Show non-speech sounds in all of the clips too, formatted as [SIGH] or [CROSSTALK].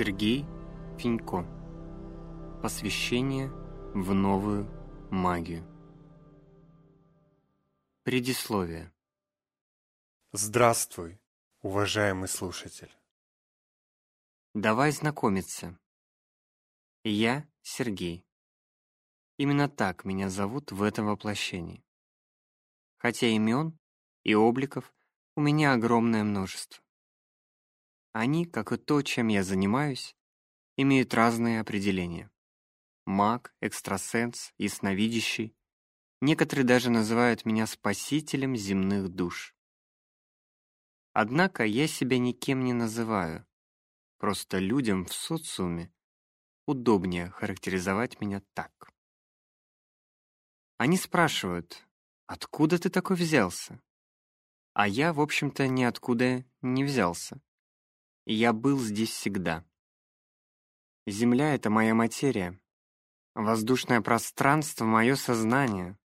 Сергей Финько. Посвящение в новую магию. Предисловие. Здравствуй, уважаемый слушатель. Давай знакомиться. Я Сергей. Именно так меня зовут в этом воплощении. Хотя имен и обликов у меня огромное множество. Они, как и то, чем я занимаюсь, имеют разные определения. Маг, экстрасенс, ясновидящий. Некоторые даже называют меня спасителем земных душ. Однако я себя никем не называю. Просто людям в социуме удобнее характеризовать меня так. Они спрашивают, откуда ты такой взялся? А я, в общем-то, ниоткуда не взялся. Я был здесь всегда. Земля — это моя материя. Воздушное пространство — мое сознание.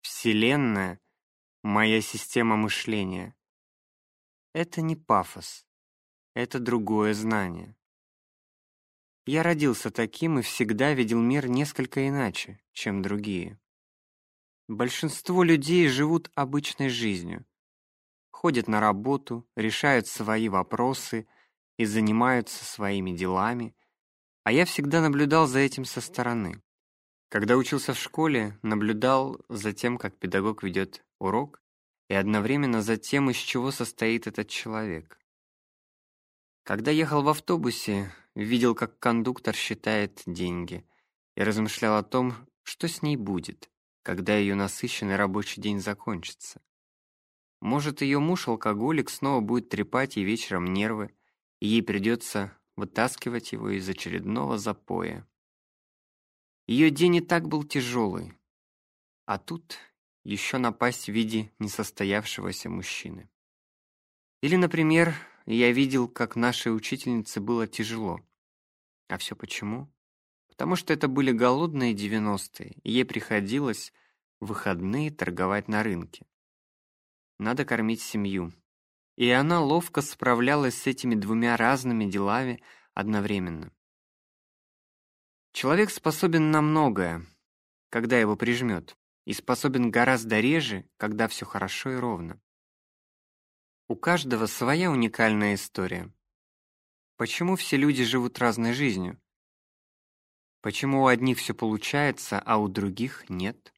Вселенная — моя система мышления. Это не пафос. Это другое знание. Я родился таким и всегда видел мир несколько иначе, чем другие. Большинство людей живут обычной жизнью. Ходят на работу, решают свои вопросы — и занимаются своими делами, а я всегда наблюдал за этим со стороны. Когда учился в школе, наблюдал за тем, как педагог ведет урок, и одновременно за тем, из чего состоит этот человек. Когда ехал в автобусе, видел, как кондуктор считает деньги, и размышлял о том, что с ней будет, когда ее насыщенный рабочий день закончится. Может, ее муж-алкоголик снова будет трепать ей вечером нервы, и ей придется вытаскивать его из очередного запоя. Ее день и так был тяжелый, а тут еще напасть в виде несостоявшегося мужчины. Или, например, я видел, как нашей учительнице было тяжело. А все почему? Потому что это были голодные девяностые, и ей приходилось в выходные торговать на рынке. Надо кормить семью, и она ловко справлялась с этими двумя разными делами одновременно. Человек способен на многое, когда его прижмет, и способен гораздо реже, когда все хорошо и ровно. У каждого своя уникальная история. Почему все люди живут разной жизнью? Почему у одних все получается, а у других нет?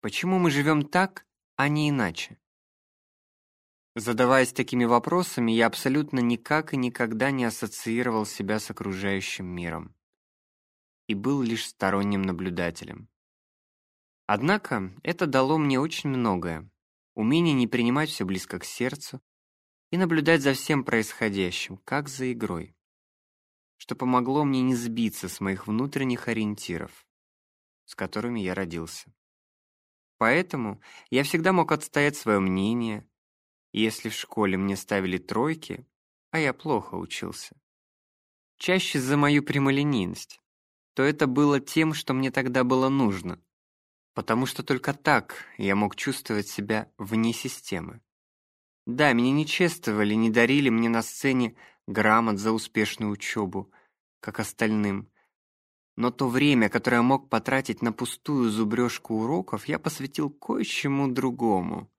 Почему мы живем так, а не иначе? Задаваясь такими вопросами, я абсолютно никак и никогда не ассоциировал себя с окружающим миром и был лишь сторонним наблюдателем. Однако это дало мне очень многое. Умение не принимать все близко к сердцу и наблюдать за всем происходящим, как за игрой, что помогло мне не сбиться с моих внутренних ориентиров, с которыми я родился. Поэтому я всегда мог отстоять свое мнение, если в школе мне ставили тройки, а я плохо учился, чаще за мою прямолинейность, то это было тем, что мне тогда было нужно, потому что только так я мог чувствовать себя вне системы. Да, меня не чествовали, не дарили мне на сцене грамот за успешную учебу, как остальным. Но то время, которое я мог потратить на пустую зубрежку уроков, я посвятил кое-чему другому.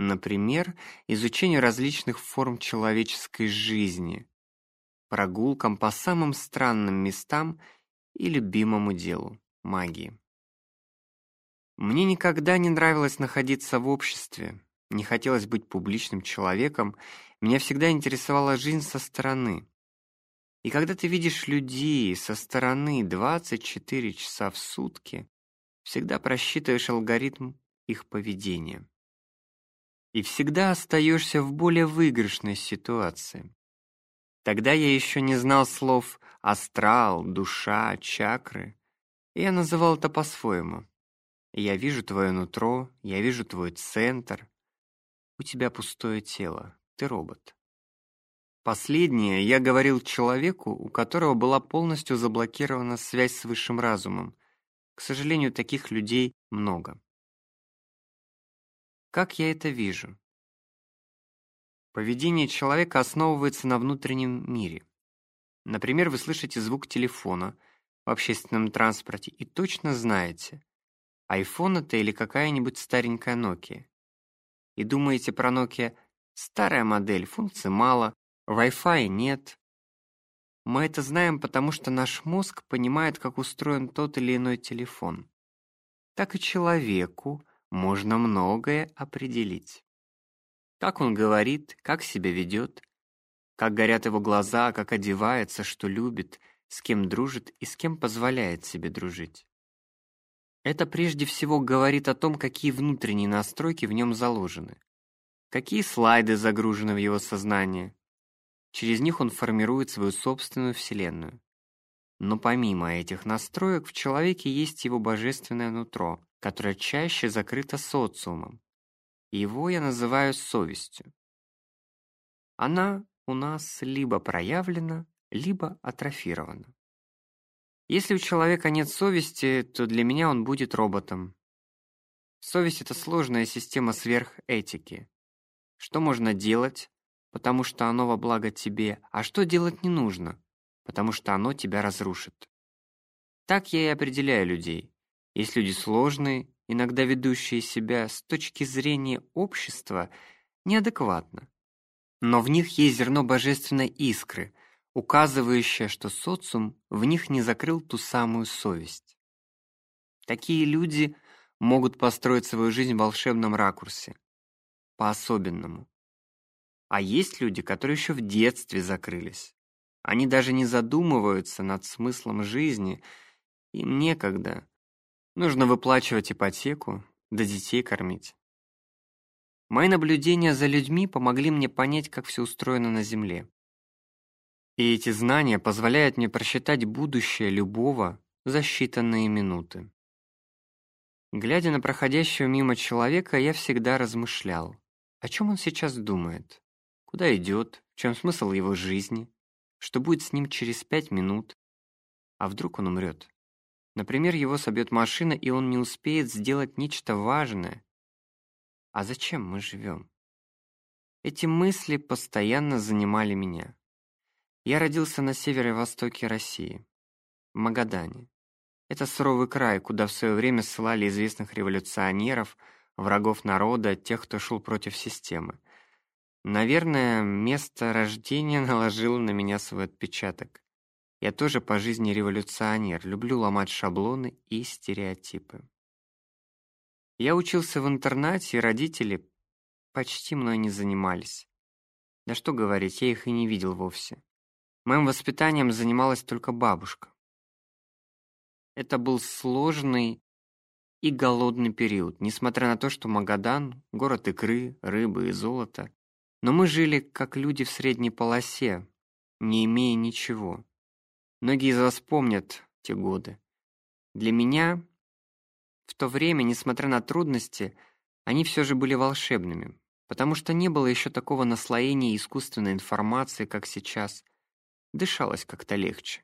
Например, изучению различных форм человеческой жизни, прогулкам по самым странным местам и любимому делу магии. Мне никогда не нравилось находиться в обществе, не хотелось быть публичным человеком, меня всегда интересовала жизнь со стороны. И когда ты видишь людей со стороны 24 часа в сутки, всегда просчитываешь алгоритм их поведения и всегда остаешься в более выигрышной ситуации. Тогда я еще не знал слов астрал, душа, чакры. Я называл это по-своему. Я вижу твое нутро, я вижу твой центр. У тебя пустое тело, ты робот. Последнее я говорил человеку, у которого была полностью заблокирована связь с высшим разумом. К сожалению, таких людей много. Как я это вижу? Поведение человека основывается на внутреннем мире. Например, вы слышите звук телефона в общественном транспорте и точно знаете, iPhone это или какая-нибудь старенькая Nokia. И думаете про Nokia старая модель, функций мало, Wi-Fi нет. Мы это знаем, потому что наш мозг понимает, как устроен тот или иной телефон. Так и человеку можно многое определить. Как он говорит, как себя ведет, как горят его глаза, как одевается, что любит, с кем дружит и с кем позволяет себе дружить. Это прежде всего говорит о том, какие внутренние настройки в нем заложены, какие слайды загружены в его сознание. Через них он формирует свою собственную вселенную. Но помимо этих настроек в человеке есть его божественное нутро, которое чаще закрыто социумом. Его я называю совестью. Она у нас либо проявлена, либо атрофирована. Если у человека нет совести, то для меня он будет роботом. Совесть это сложная система сверхэтики. Что можно делать, потому что оно во благо тебе, а что делать не нужно, потому что оно тебя разрушит. Так я и определяю людей. Есть люди сложные, иногда ведущие себя с точки зрения общества неадекватно. Но в них есть зерно божественной искры, указывающая, что социум в них не закрыл ту самую совесть. Такие люди могут построить свою жизнь в волшебном ракурсе, по-особенному. А есть люди, которые еще в детстве закрылись. Они даже не задумываются над смыслом жизни, им некогда. Нужно выплачивать ипотеку, да детей кормить. Мои наблюдения за людьми помогли мне понять, как все устроено на Земле. И эти знания позволяют мне просчитать будущее любого за считанные минуты. Глядя на проходящего мимо человека, я всегда размышлял, о чем он сейчас думает, куда идет, в чем смысл его жизни, что будет с ним через пять минут, а вдруг он умрет. Например, его собьет машина, и он не успеет сделать нечто важное. А зачем мы живем? Эти мысли постоянно занимали меня. Я родился на северо-востоке России, в Магадане. Это суровый край, куда в свое время ссылали известных революционеров, врагов народа, тех, кто шел против системы. Наверное, место рождения [LAUGHS] наложило на меня свой отпечаток. Я тоже по жизни революционер, люблю ломать шаблоны и стереотипы. Я учился в интернате, и родители почти мной не занимались. Да что говорить, я их и не видел вовсе. Моим воспитанием занималась только бабушка. Это был сложный и голодный период, несмотря на то, что Магадан — город икры, рыбы и золота. Но мы жили как люди в средней полосе, не имея ничего. Многие из вас помнят те годы. Для меня в то время, несмотря на трудности, они все же были волшебными, потому что не было еще такого наслоения искусственной информации, как сейчас — дышалось как-то легче.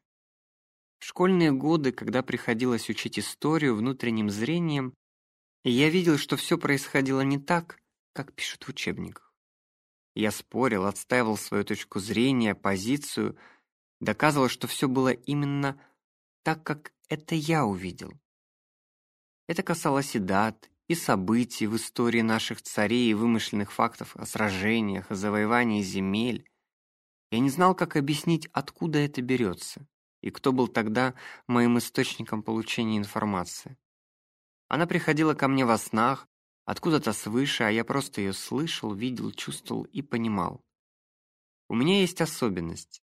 В школьные годы, когда приходилось учить историю внутренним зрением, я видел, что все происходило не так, как пишут в учебниках. Я спорил, отстаивал свою точку зрения, позицию, доказывал, что все было именно так, как это я увидел. Это касалось и дат, и событий в истории наших царей, и вымышленных фактов о сражениях, о завоевании земель, я не знал, как объяснить, откуда это берется, и кто был тогда моим источником получения информации. Она приходила ко мне во снах, откуда-то свыше, а я просто ее слышал, видел, чувствовал и понимал. У меня есть особенность.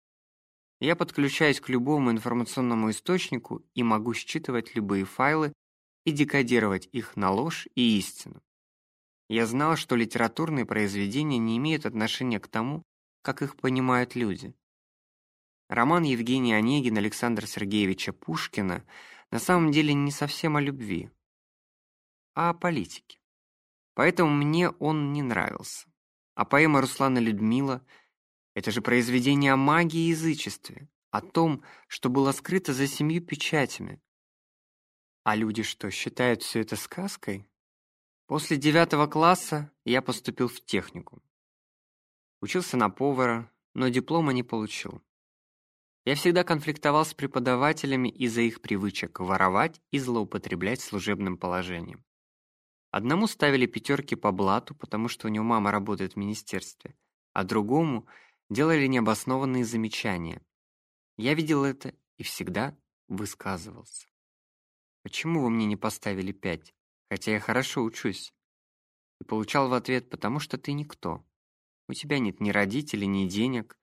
Я подключаюсь к любому информационному источнику и могу считывать любые файлы и декодировать их на ложь и истину. Я знал, что литературные произведения не имеют отношения к тому, как их понимают люди. Роман Евгения Онегин Александра Сергеевича Пушкина на самом деле не совсем о любви, а о политике. Поэтому мне он не нравился. А поэма Руслана Людмила — это же произведение о магии и язычестве, о том, что было скрыто за семью печатями. А люди что, считают все это сказкой? После девятого класса я поступил в техникум. Учился на повара, но диплома не получил. Я всегда конфликтовал с преподавателями из-за их привычек воровать и злоупотреблять служебным положением. Одному ставили пятерки по блату, потому что у него мама работает в министерстве, а другому делали необоснованные замечания. Я видел это и всегда высказывался. Почему вы мне не поставили пять, хотя я хорошо учусь? И получал в ответ: потому что ты никто. У тебя нет ни родителей, ни денег.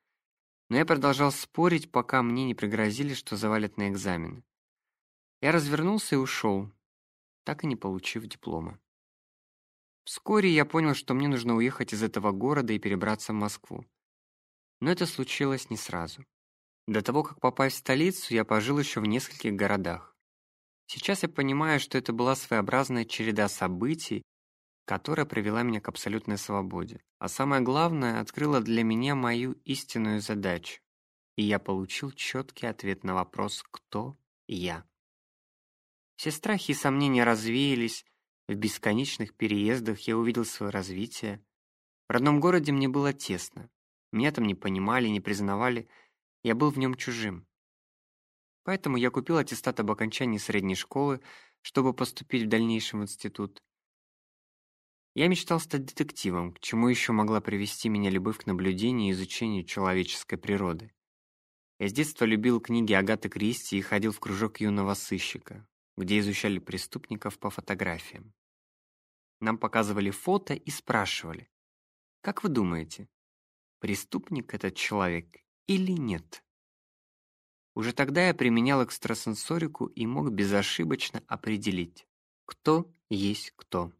Но я продолжал спорить, пока мне не пригрозили, что завалят на экзамены. Я развернулся и ушел, так и не получив диплома. Вскоре я понял, что мне нужно уехать из этого города и перебраться в Москву. Но это случилось не сразу. До того, как попасть в столицу, я пожил еще в нескольких городах. Сейчас я понимаю, что это была своеобразная череда событий, которая привела меня к абсолютной свободе. А самое главное, открыла для меня мою истинную задачу. И я получил четкий ответ на вопрос «Кто я?». Все страхи и сомнения развеялись, в бесконечных переездах я увидел свое развитие. В родном городе мне было тесно. Меня там не понимали, не признавали. Я был в нем чужим. Поэтому я купил аттестат об окончании средней школы, чтобы поступить в дальнейшем в институт. Я мечтал стать детективом, к чему еще могла привести меня любовь к наблюдению и изучению человеческой природы. Я с детства любил книги Агаты Кристи и ходил в кружок юного сыщика где изучали преступников по фотографиям. Нам показывали фото и спрашивали: "Как вы думаете, преступник этот человек или нет?" Уже тогда я применял экстрасенсорику и мог безошибочно определить, кто есть кто.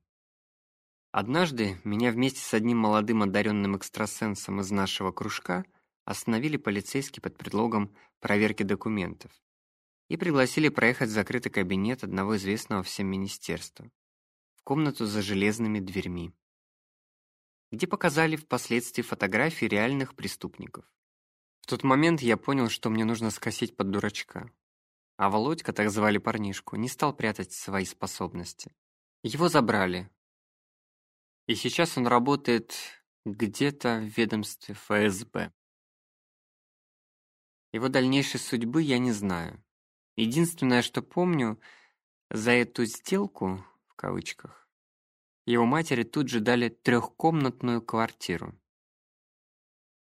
Однажды меня вместе с одним молодым одаренным экстрасенсом из нашего кружка остановили полицейские под предлогом проверки документов и пригласили проехать в закрытый кабинет одного известного всем министерства, в комнату за железными дверьми, где показали впоследствии фотографии реальных преступников. В тот момент я понял, что мне нужно скосить под дурачка. А Володька, так звали парнишку, не стал прятать свои способности. Его забрали. И сейчас он работает где-то в ведомстве ФСБ. Его дальнейшей судьбы я не знаю. Единственное, что помню, за эту сделку в кавычках его матери тут же дали трехкомнатную квартиру.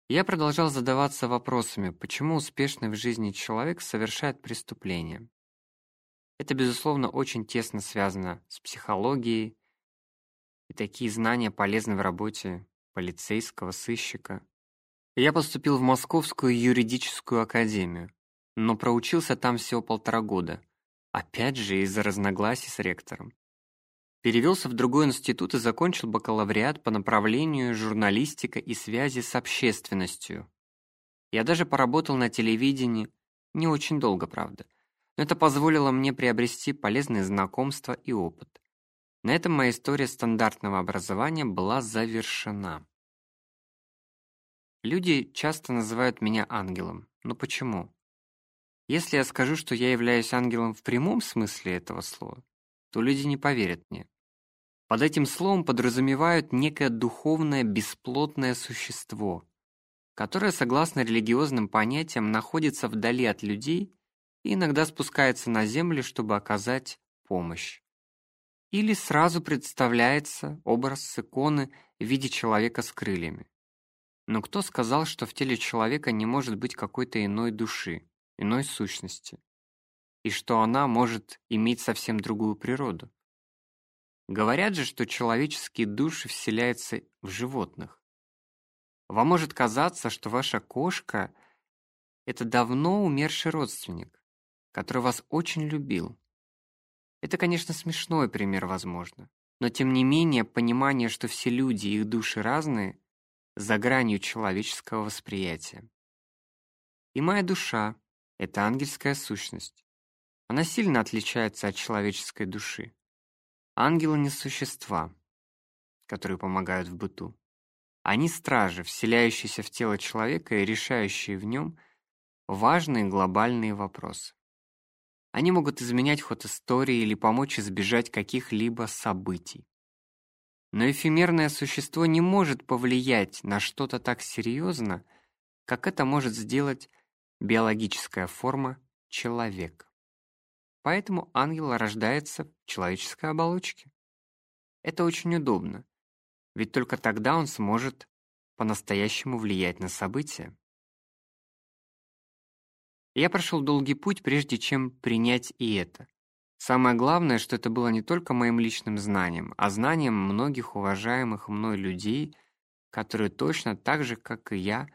Я продолжал задаваться вопросами, почему успешный в жизни человек совершает преступление. Это безусловно очень тесно связано с психологией, и такие знания полезны в работе полицейского сыщика. Я поступил в Московскую юридическую академию но проучился там всего полтора года, опять же из-за разногласий с ректором. Перевелся в другой институт и закончил бакалавриат по направлению журналистика и связи с общественностью. Я даже поработал на телевидении, не очень долго, правда, но это позволило мне приобрести полезные знакомства и опыт. На этом моя история стандартного образования была завершена. Люди часто называют меня ангелом. Но почему? Если я скажу, что я являюсь ангелом в прямом смысле этого слова, то люди не поверят мне. Под этим словом подразумевают некое духовное бесплотное существо, которое, согласно религиозным понятиям, находится вдали от людей и иногда спускается на землю, чтобы оказать помощь. Или сразу представляется образ с иконы в виде человека с крыльями. Но кто сказал, что в теле человека не может быть какой-то иной души? иной сущности, и что она может иметь совсем другую природу. Говорят же, что человеческие души вселяются в животных. Вам может казаться, что ваша кошка это давно умерший родственник, который вас очень любил. Это, конечно, смешной пример, возможно, но тем не менее понимание, что все люди и их души разные, за гранью человеческого восприятия. И моя душа, это ангельская сущность. Она сильно отличается от человеческой души. Ангелы не существа, которые помогают в быту. Они стражи, вселяющиеся в тело человека и решающие в нем важные глобальные вопросы. Они могут изменять ход истории или помочь избежать каких-либо событий. Но эфемерное существо не может повлиять на что-то так серьезно, как это может сделать биологическая форма человек. Поэтому ангел рождается в человеческой оболочке. Это очень удобно, ведь только тогда он сможет по-настоящему влиять на события. Я прошел долгий путь, прежде чем принять и это. Самое главное, что это было не только моим личным знанием, а знанием многих уважаемых мной людей, которые точно так же, как и я,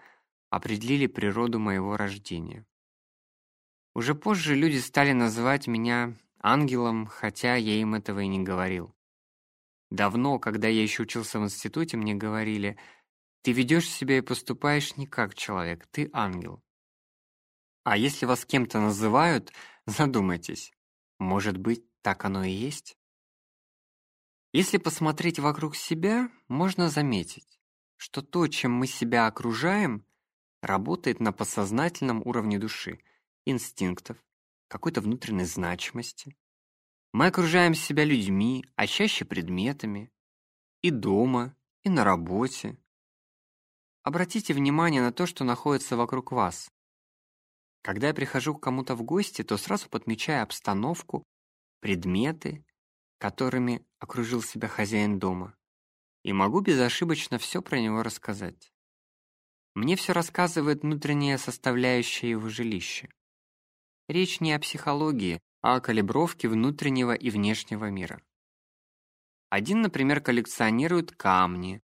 определили природу моего рождения. Уже позже люди стали называть меня ангелом, хотя я им этого и не говорил. Давно, когда я еще учился в институте, мне говорили: "Ты ведешь себя и поступаешь не как человек, ты ангел". А если вас кем-то называют, [LAUGHS] задумайтесь. Может быть, так оно и есть? Если посмотреть вокруг себя, можно заметить, что то, чем мы себя окружаем, работает на подсознательном уровне души, инстинктов, какой-то внутренней значимости. Мы окружаем себя людьми, а чаще предметами, и дома, и на работе. Обратите внимание на то, что находится вокруг вас. Когда я прихожу к кому-то в гости, то сразу подмечаю обстановку, предметы, которыми окружил себя хозяин дома, и могу безошибочно все про него рассказать. Мне все рассказывает внутренняя составляющая его жилища. Речь не о психологии, а о калибровке внутреннего и внешнего мира. Один, например, коллекционирует камни,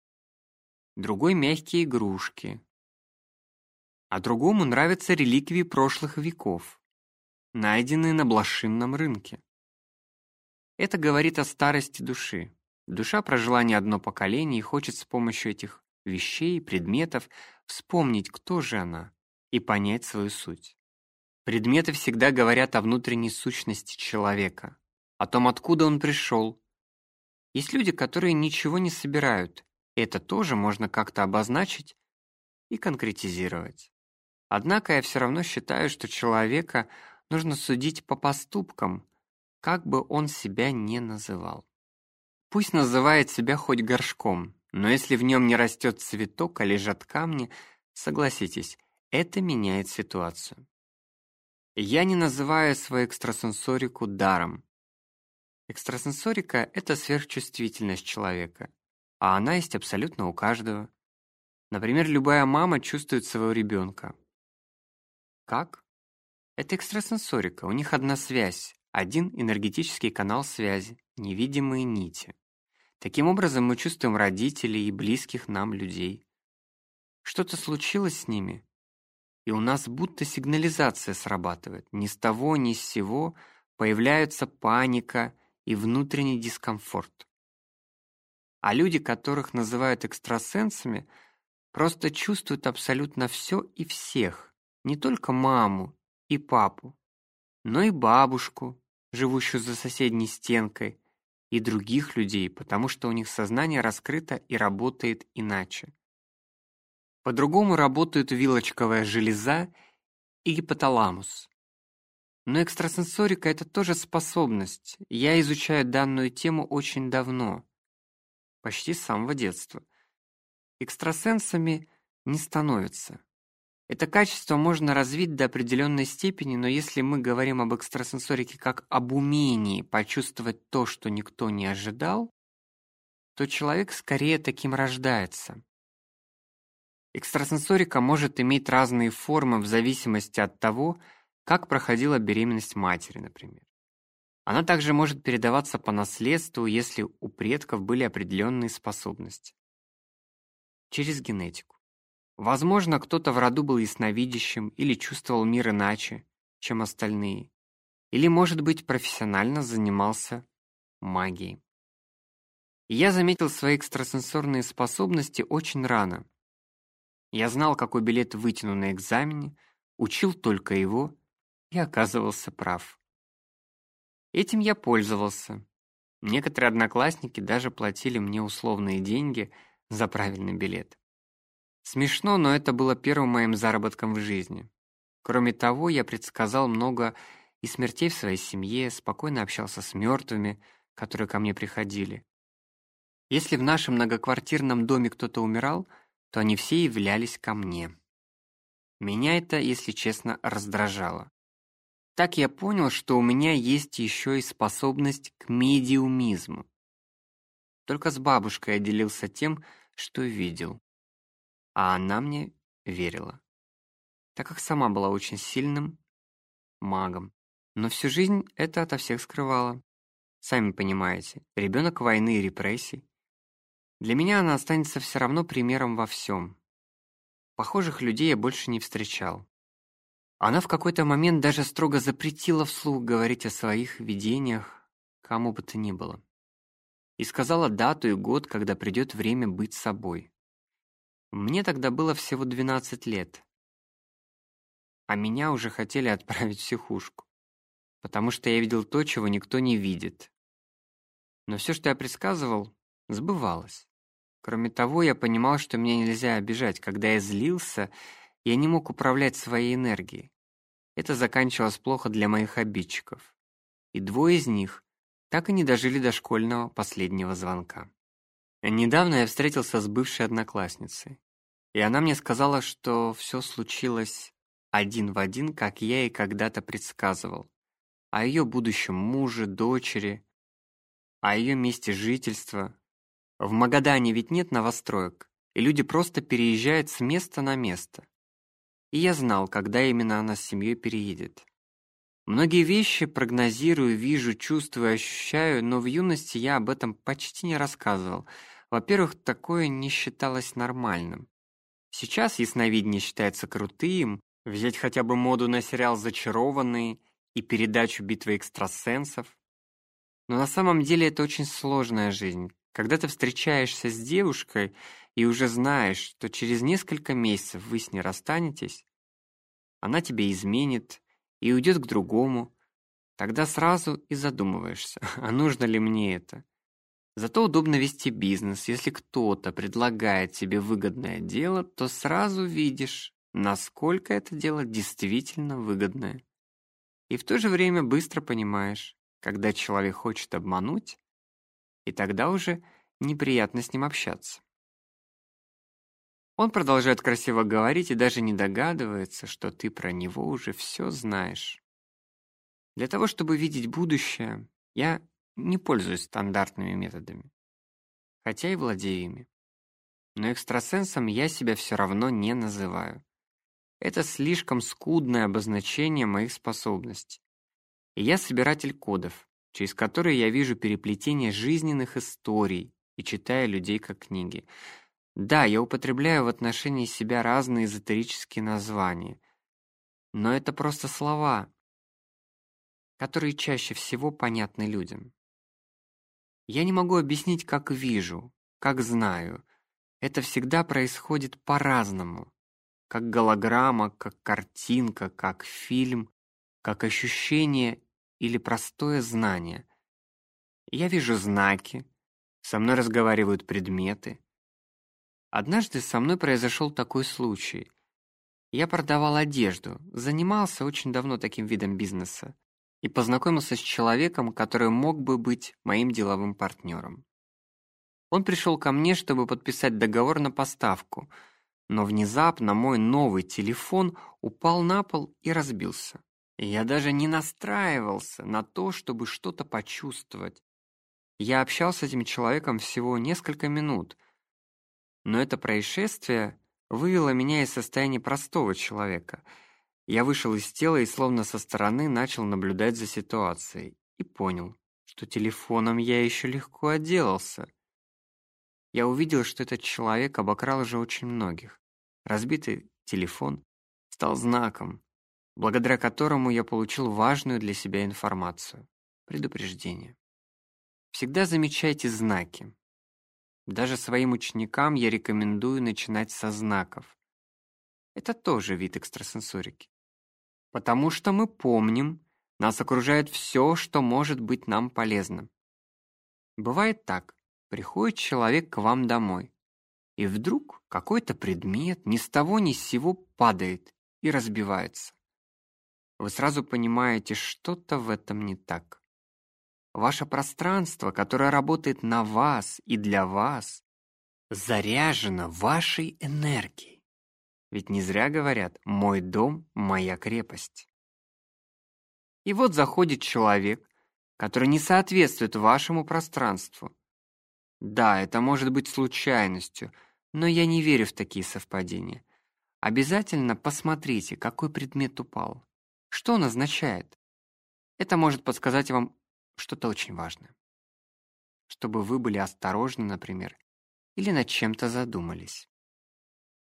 другой мягкие игрушки, а другому нравятся реликвии прошлых веков, найденные на блошинном рынке. Это говорит о старости души. Душа прожила не одно поколение и хочет с помощью этих вещей, предметов вспомнить, кто же она, и понять свою суть. Предметы всегда говорят о внутренней сущности человека, о том, откуда он пришел. Есть люди, которые ничего не собирают. Это тоже можно как-то обозначить и конкретизировать. Однако я все равно считаю, что человека нужно судить по поступкам, как бы он себя не называл. Пусть называет себя хоть горшком, но если в нем не растет цветок, а лежат камни, согласитесь, это меняет ситуацию. Я не называю свою экстрасенсорику даром. Экстрасенсорика это сверхчувствительность человека, а она есть абсолютно у каждого. Например, любая мама чувствует своего ребенка. Как? Это экстрасенсорика. У них одна связь, один энергетический канал связи, невидимые нити. Таким образом мы чувствуем родителей и близких нам людей. Что-то случилось с ними, и у нас будто сигнализация срабатывает. Ни с того, ни с сего появляется паника и внутренний дискомфорт. А люди, которых называют экстрасенсами, просто чувствуют абсолютно все и всех не только маму и папу, но и бабушку, живущую за соседней стенкой, и других людей, потому что у них сознание раскрыто и работает иначе. По-другому работают вилочковая железа и гипоталамус. Но экстрасенсорика это тоже способность. Я изучаю данную тему очень давно, почти с самого детства. Экстрасенсами не становятся. Это качество можно развить до определенной степени, но если мы говорим об экстрасенсорике как об умении почувствовать то, что никто не ожидал, то человек скорее таким рождается. Экстрасенсорика может иметь разные формы в зависимости от того, как проходила беременность матери, например. Она также может передаваться по наследству, если у предков были определенные способности. Через генетику. Возможно, кто-то в роду был ясновидящим или чувствовал мир иначе, чем остальные. Или, может быть, профессионально занимался магией. Я заметил свои экстрасенсорные способности очень рано. Я знал, какой билет вытяну на экзамене, учил только его и оказывался прав. Этим я пользовался. Некоторые одноклассники даже платили мне условные деньги за правильный билет. Смешно, но это было первым моим заработком в жизни. Кроме того, я предсказал много и смертей в своей семье, спокойно общался с мертвыми, которые ко мне приходили. Если в нашем многоквартирном доме кто-то умирал, то они все являлись ко мне. Меня это, если честно, раздражало. Так я понял, что у меня есть еще и способность к медиумизму. Только с бабушкой я делился тем, что видел. А она мне верила. Так как сама была очень сильным магом. Но всю жизнь это ото всех скрывала. Сами понимаете, ребенок войны и репрессий. Для меня она останется все равно примером во всем. Похожих людей я больше не встречал. Она в какой-то момент даже строго запретила вслух говорить о своих видениях кому бы то ни было. И сказала дату и год, когда придет время быть собой. Мне тогда было всего 12 лет. А меня уже хотели отправить в психушку, потому что я видел то, чего никто не видит. Но все, что я предсказывал, сбывалось. Кроме того, я понимал, что меня нельзя обижать. Когда я злился, я не мог управлять своей энергией. Это заканчивалось плохо для моих обидчиков. И двое из них так и не дожили до школьного последнего звонка. Недавно я встретился с бывшей одноклассницей, и она мне сказала, что все случилось один в один, как я и когда-то предсказывал. О ее будущем муже, дочери, о ее месте жительства, в Магадане ведь нет новостроек, и люди просто переезжают с места на место. И я знал, когда именно она с семьей переедет. Многие вещи прогнозирую, вижу, чувствую, ощущаю, но в юности я об этом почти не рассказывал. Во-первых, такое не считалось нормальным. Сейчас ясновидение считается крутым, взять хотя бы моду на сериал «Зачарованные» и передачу «Битва экстрасенсов». Но на самом деле это очень сложная жизнь, когда ты встречаешься с девушкой и уже знаешь, что через несколько месяцев вы с ней расстанетесь, она тебе изменит и уйдет к другому, тогда сразу и задумываешься, [LAUGHS] а нужно ли мне это. Зато удобно вести бизнес. Если кто-то предлагает тебе выгодное дело, то сразу видишь, насколько это дело действительно выгодное. И в то же время быстро понимаешь, когда человек хочет обмануть, и тогда уже неприятно с ним общаться. Он продолжает красиво говорить и даже не догадывается, что ты про него уже все знаешь. Для того, чтобы видеть будущее, я не пользуюсь стандартными методами, хотя и владею ими. Но экстрасенсом я себя все равно не называю. Это слишком скудное обозначение моих способностей. И я собиратель кодов, через которые я вижу переплетение жизненных историй и читаю людей как книги. Да, я употребляю в отношении себя разные эзотерические названия, но это просто слова, которые чаще всего понятны людям. Я не могу объяснить, как вижу, как знаю. Это всегда происходит по-разному. Как голограмма, как картинка, как фильм, как ощущение или простое знание. Я вижу знаки, со мной разговаривают предметы. Однажды со мной произошел такой случай. Я продавал одежду, занимался очень давно таким видом бизнеса и познакомился с человеком, который мог бы быть моим деловым партнером. Он пришел ко мне, чтобы подписать договор на поставку, но внезапно мой новый телефон упал на пол и разбился. Я даже не настраивался на то, чтобы что-то почувствовать. Я общался с этим человеком всего несколько минут, но это происшествие вывело меня из состояния простого человека. Я вышел из тела и словно со стороны начал наблюдать за ситуацией и понял, что телефоном я еще легко отделался. Я увидел, что этот человек обокрал уже очень многих. Разбитый телефон стал знаком, благодаря которому я получил важную для себя информацию предупреждение. Всегда замечайте знаки. Даже своим ученикам я рекомендую начинать со знаков. Это тоже вид экстрасенсорики. Потому что мы помним, нас окружает все, что может быть нам полезным. Бывает так. Приходит человек к вам домой, и вдруг какой-то предмет ни с того ни с сего падает и разбивается вы сразу понимаете, что-то в этом не так. Ваше пространство, которое работает на вас и для вас, заряжено вашей энергией. Ведь не зря говорят «мой дом – моя крепость». И вот заходит человек, который не соответствует вашему пространству. Да, это может быть случайностью, но я не верю в такие совпадения. Обязательно посмотрите, какой предмет упал. Что он означает? Это может подсказать вам что-то очень важное. Чтобы вы были осторожны, например, или над чем-то задумались.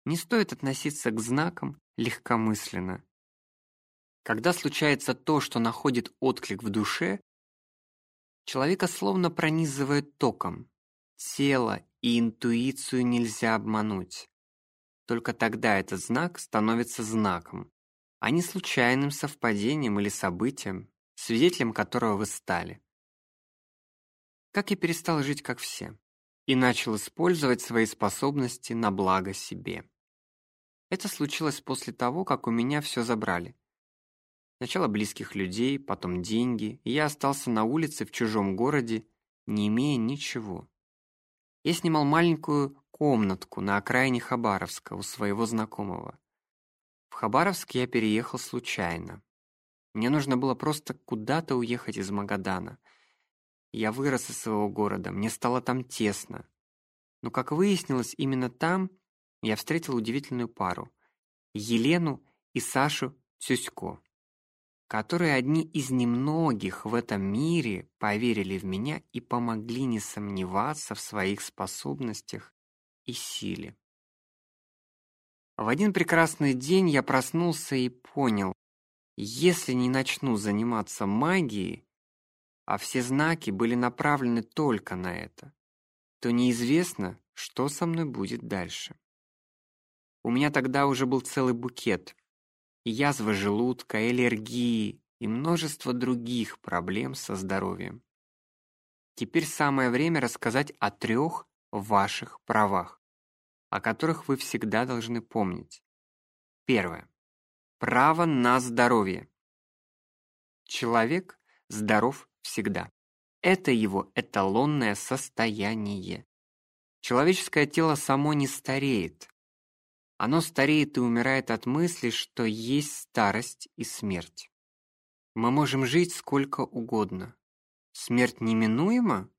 Не стоит относиться к знакам легкомысленно. Когда случается то, что находит отклик в душе, человека словно пронизывает током. Тело и интуицию нельзя обмануть. Только тогда этот знак становится знаком, а не случайным совпадением или событием, свидетелем которого вы стали. Как я перестал жить как все и начал использовать свои способности на благо себе. Это случилось после того, как у меня все забрали. Сначала близких людей, потом деньги, и я остался на улице в чужом городе, не имея ничего. Я снимал маленькую комнатку на окраине Хабаровска у своего знакомого. В Хабаровск я переехал случайно. Мне нужно было просто куда-то уехать из Магадана — я вырос из своего города, мне стало там тесно. Но, как выяснилось, именно там я встретил удивительную пару — Елену и Сашу Цюсько, которые одни из немногих в этом мире поверили в меня и помогли не сомневаться в своих способностях и силе. В один прекрасный день я проснулся и понял, если не начну заниматься магией, а все знаки были направлены только на это, то неизвестно, что со мной будет дальше. У меня тогда уже был целый букет. язва желудка, аллергии и множество других проблем со здоровьем. Теперь самое время рассказать о трех ваших правах, о которых вы всегда должны помнить. Первое. Право на здоровье. Человек здоров всегда. Это его эталонное состояние. Человеческое тело само не стареет. Оно стареет и умирает от мысли, что есть старость и смерть. Мы можем жить сколько угодно. Смерть неминуема?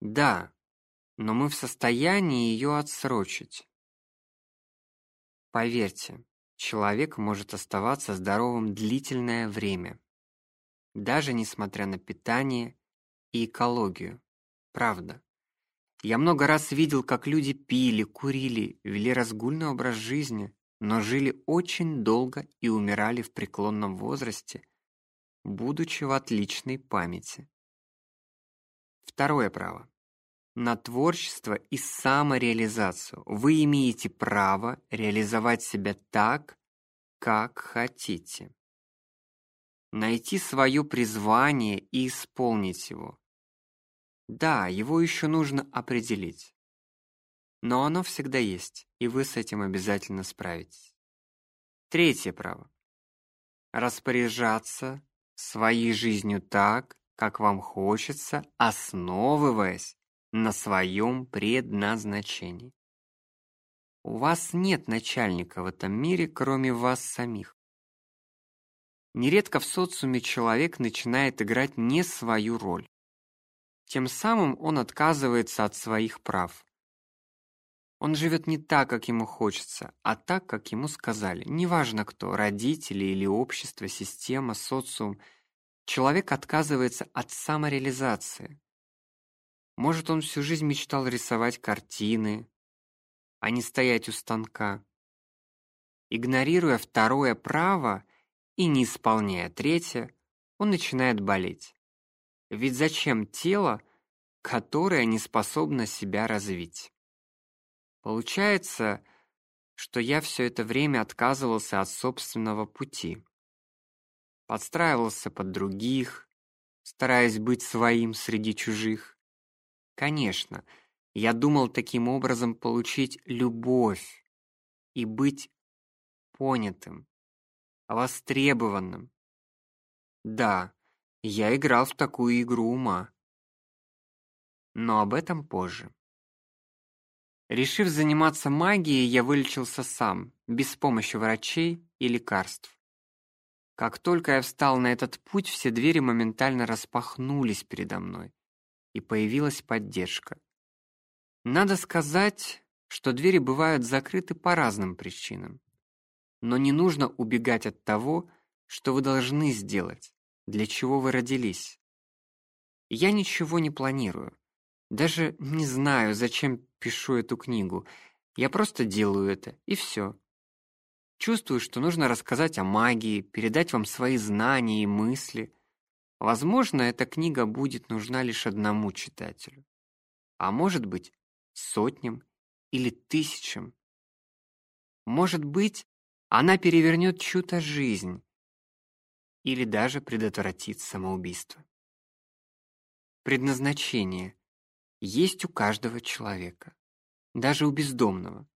Да, но мы в состоянии ее отсрочить. Поверьте, человек может оставаться здоровым длительное время даже несмотря на питание и экологию. Правда. Я много раз видел, как люди пили, курили, вели разгульный образ жизни, но жили очень долго и умирали в преклонном возрасте, будучи в отличной памяти. Второе право. На творчество и самореализацию. Вы имеете право реализовать себя так, как хотите найти свое призвание и исполнить его. Да, его еще нужно определить. Но оно всегда есть, и вы с этим обязательно справитесь. Третье право. Распоряжаться своей жизнью так, как вам хочется, основываясь на своем предназначении. У вас нет начальника в этом мире, кроме вас самих. Нередко в социуме человек начинает играть не свою роль. Тем самым он отказывается от своих прав. Он живет не так, как ему хочется, а так, как ему сказали. Неважно кто, родители или общество, система, социум. Человек отказывается от самореализации. Может, он всю жизнь мечтал рисовать картины, а не стоять у станка. Игнорируя второе право, и не исполняя третье, он начинает болеть. Ведь зачем тело, которое не способно себя развить? Получается, что я все это время отказывался от собственного пути. Подстраивался под других, стараясь быть своим среди чужих. Конечно, я думал таким образом получить любовь и быть понятым востребованным. Да, я играл в такую игру ума. Но об этом позже. Решив заниматься магией, я вылечился сам, без помощи врачей и лекарств. Как только я встал на этот путь, все двери моментально распахнулись передо мной, и появилась поддержка. Надо сказать, что двери бывают закрыты по разным причинам. Но не нужно убегать от того, что вы должны сделать, для чего вы родились. Я ничего не планирую. Даже не знаю, зачем пишу эту книгу. Я просто делаю это, и все. Чувствую, что нужно рассказать о магии, передать вам свои знания и мысли. Возможно, эта книга будет нужна лишь одному читателю. А может быть, сотням или тысячам. Может быть, она перевернет чью-то жизнь или даже предотвратит самоубийство. Предназначение есть у каждого человека, даже у бездомного.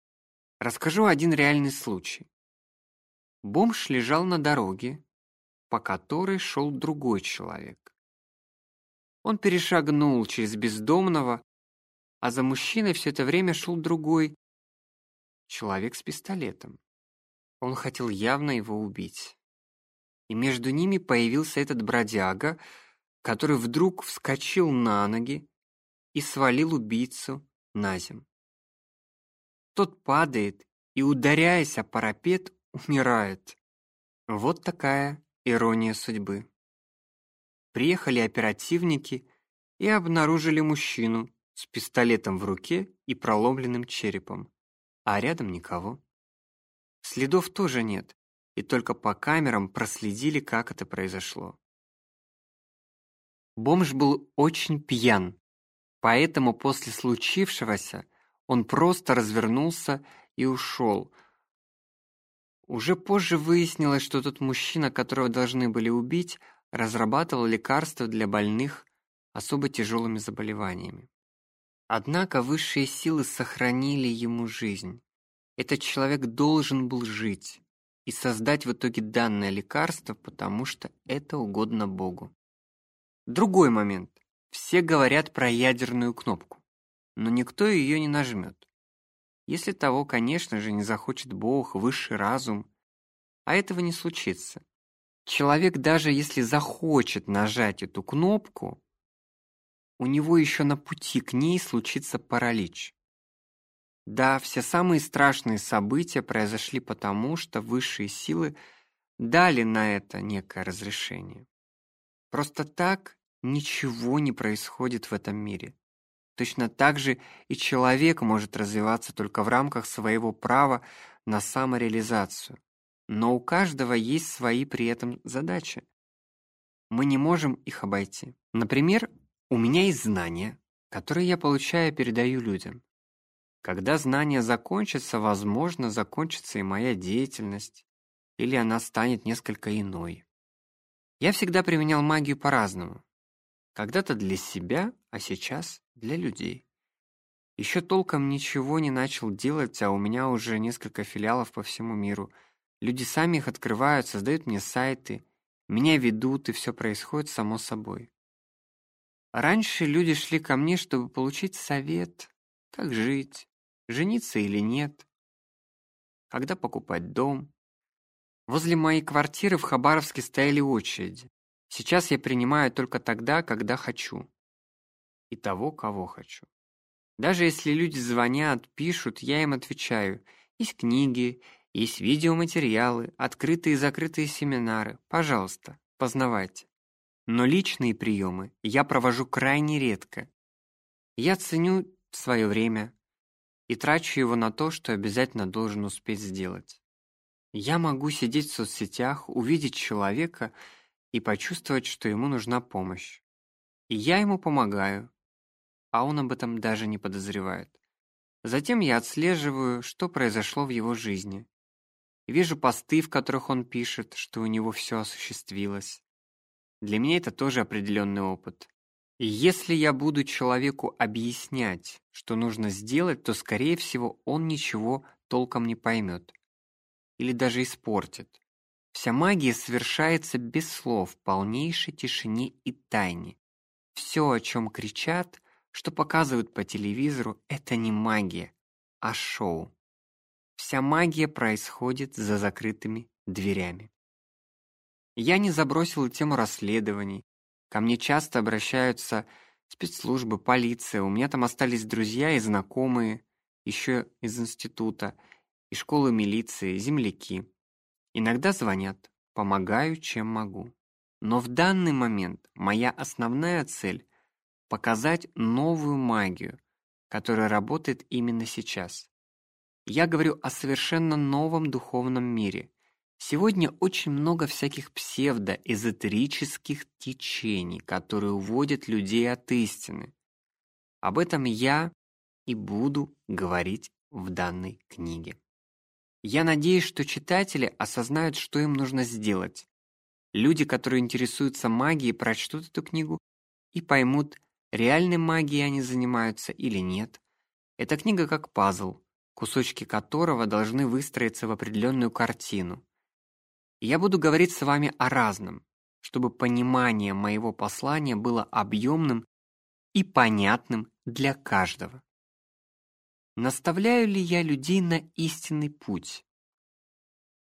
Расскажу один реальный случай. Бомж лежал на дороге, по которой шел другой человек. Он перешагнул через бездомного, а за мужчиной все это время шел другой человек с пистолетом. Он хотел явно его убить. И между ними появился этот бродяга, который вдруг вскочил на ноги и свалил убийцу на землю. Тот падает и, ударяясь о парапет, умирает. Вот такая ирония судьбы. Приехали оперативники и обнаружили мужчину с пистолетом в руке и проломленным черепом, а рядом никого. Следов тоже нет, и только по камерам проследили, как это произошло. Бомж был очень пьян, поэтому после случившегося он просто развернулся и ушел. Уже позже выяснилось, что тот мужчина, которого должны были убить, разрабатывал лекарства для больных особо тяжелыми заболеваниями. Однако высшие силы сохранили ему жизнь. Этот человек должен был жить и создать в итоге данное лекарство, потому что это угодно Богу. Другой момент. Все говорят про ядерную кнопку но никто ее не нажмет. Если того, конечно же, не захочет Бог, высший разум, а этого не случится. Человек даже если захочет нажать эту кнопку, у него еще на пути к ней случится паралич. Да, все самые страшные события произошли потому, что высшие силы дали на это некое разрешение. Просто так ничего не происходит в этом мире. Точно так же и человек может развиваться только в рамках своего права на самореализацию. Но у каждого есть свои при этом задачи. Мы не можем их обойти. Например, у меня есть знания, которые я получаю и передаю людям. Когда знания закончатся, возможно, закончится и моя деятельность, или она станет несколько иной. Я всегда применял магию по-разному. Когда-то для себя, а сейчас для людей. Еще толком ничего не начал делать, а у меня уже несколько филиалов по всему миру. Люди сами их открывают, создают мне сайты, меня ведут, и все происходит само собой. Раньше люди шли ко мне, чтобы получить совет, как жить, жениться или нет, когда покупать дом. Возле моей квартиры в Хабаровске стояли очереди. Сейчас я принимаю только тогда, когда хочу и того, кого хочу. Даже если люди звонят, пишут, я им отвечаю. Есть книги, есть видеоматериалы, открытые и закрытые семинары. Пожалуйста, познавайте. Но личные приемы я провожу крайне редко. Я ценю свое время и трачу его на то, что обязательно должен успеть сделать. Я могу сидеть в соцсетях, увидеть человека и почувствовать, что ему нужна помощь. И я ему помогаю, а он об этом даже не подозревает. Затем я отслеживаю, что произошло в его жизни. Вижу посты, в которых он пишет, что у него все осуществилось. Для меня это тоже определенный опыт. И если я буду человеку объяснять, что нужно сделать, то, скорее всего, он ничего толком не поймет. Или даже испортит. Вся магия совершается без слов, в полнейшей тишине и тайне. Все, о чем кричат, что показывают по телевизору, это не магия, о шоу. Вся магия происходит за закрытыми дверями. Я не забросил тему расследований. Ко мне часто обращаются спецслужбы, полиция. У меня там остались друзья и знакомые, еще из института, и школы милиции, земляки. Иногда звонят, помогаю, чем могу. Но в данный момент моя основная цель показать новую магию, которая работает именно сейчас. Я говорю о совершенно новом духовном мире. Сегодня очень много всяких псевдоэзотерических течений, которые уводят людей от истины. Об этом я и буду говорить в данной книге. Я надеюсь, что читатели осознают, что им нужно сделать. Люди, которые интересуются магией, прочтут эту книгу и поймут, реальной магией они занимаются или нет. Эта книга как пазл, кусочки которого должны выстроиться в определенную картину. я буду говорить с вами о разном, чтобы понимание моего послания было объемным и понятным для каждого. Наставляю ли я людей на истинный путь?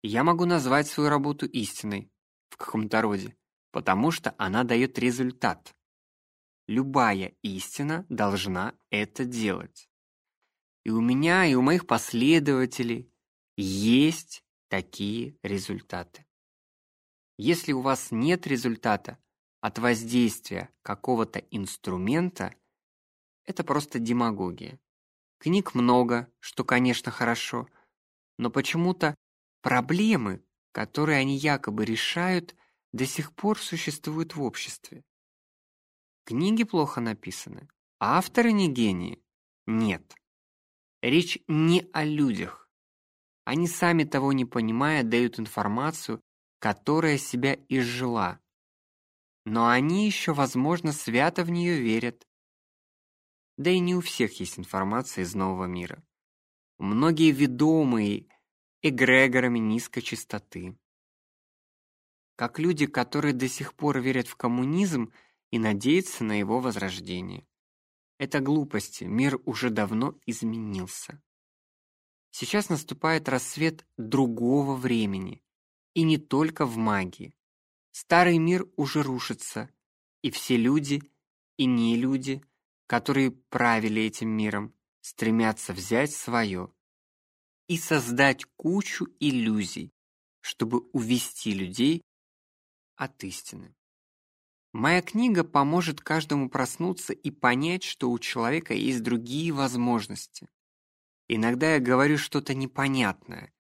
Я могу назвать свою работу истинной в каком-то роде, потому что она дает результат. Любая истина должна это делать. И у меня, и у моих последователей есть такие результаты. Если у вас нет результата от воздействия какого-то инструмента, это просто демагогия. Книг много, что, конечно, хорошо, но почему-то проблемы, которые они якобы решают, до сих пор существуют в обществе. Книги плохо написаны, а авторы не гении. Нет. Речь не о людях. Они сами того не понимая дают информацию, которая себя изжила. Но они еще, возможно, свято в нее верят да и не у всех есть информация из нового мира. Многие ведомые эгрегорами низкой частоты. Как люди, которые до сих пор верят в коммунизм и надеются на его возрождение. Это глупости, мир уже давно изменился. Сейчас наступает рассвет другого времени, и не только в магии. Старый мир уже рушится, и все люди и не люди которые правили этим миром, стремятся взять свое и создать кучу иллюзий, чтобы увести людей от истины. Моя книга поможет каждому проснуться и понять, что у человека есть другие возможности. Иногда я говорю что-то непонятное.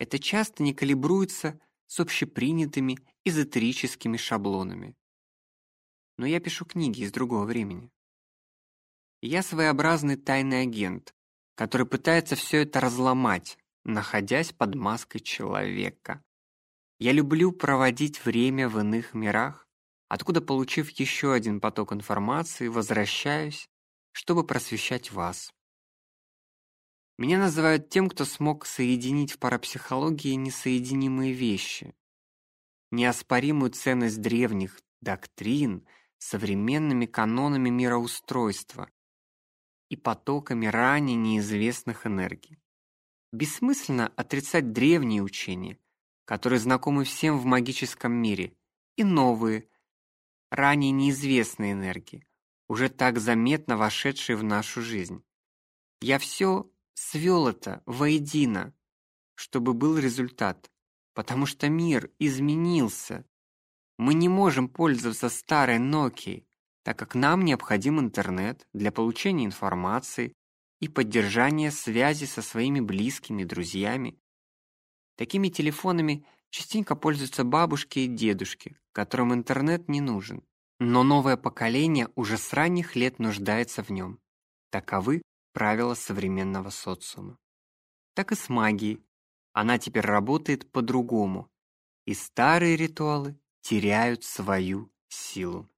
Это часто не калибруется с общепринятыми эзотерическими шаблонами. Но я пишу книги из другого времени. Я своеобразный тайный агент, который пытается все это разломать, находясь под маской человека. Я люблю проводить время в иных мирах, откуда, получив еще один поток информации, возвращаюсь, чтобы просвещать вас. Меня называют тем, кто смог соединить в парапсихологии несоединимые вещи. Неоспоримую ценность древних доктрин современными канонами мироустройства, и потоками ранее неизвестных энергий. Бессмысленно отрицать древние учения, которые знакомы всем в магическом мире, и новые, ранее неизвестные энергии, уже так заметно вошедшие в нашу жизнь. Я все свел это воедино, чтобы был результат, потому что мир изменился. Мы не можем пользоваться старой Nokia, так как нам необходим интернет для получения информации и поддержания связи со своими близкими друзьями. Такими телефонами частенько пользуются бабушки и дедушки, которым интернет не нужен. Но новое поколение уже с ранних лет нуждается в нем. Таковы правила современного социума. Так и с магией. Она теперь работает по-другому, и старые ритуалы теряют свою силу.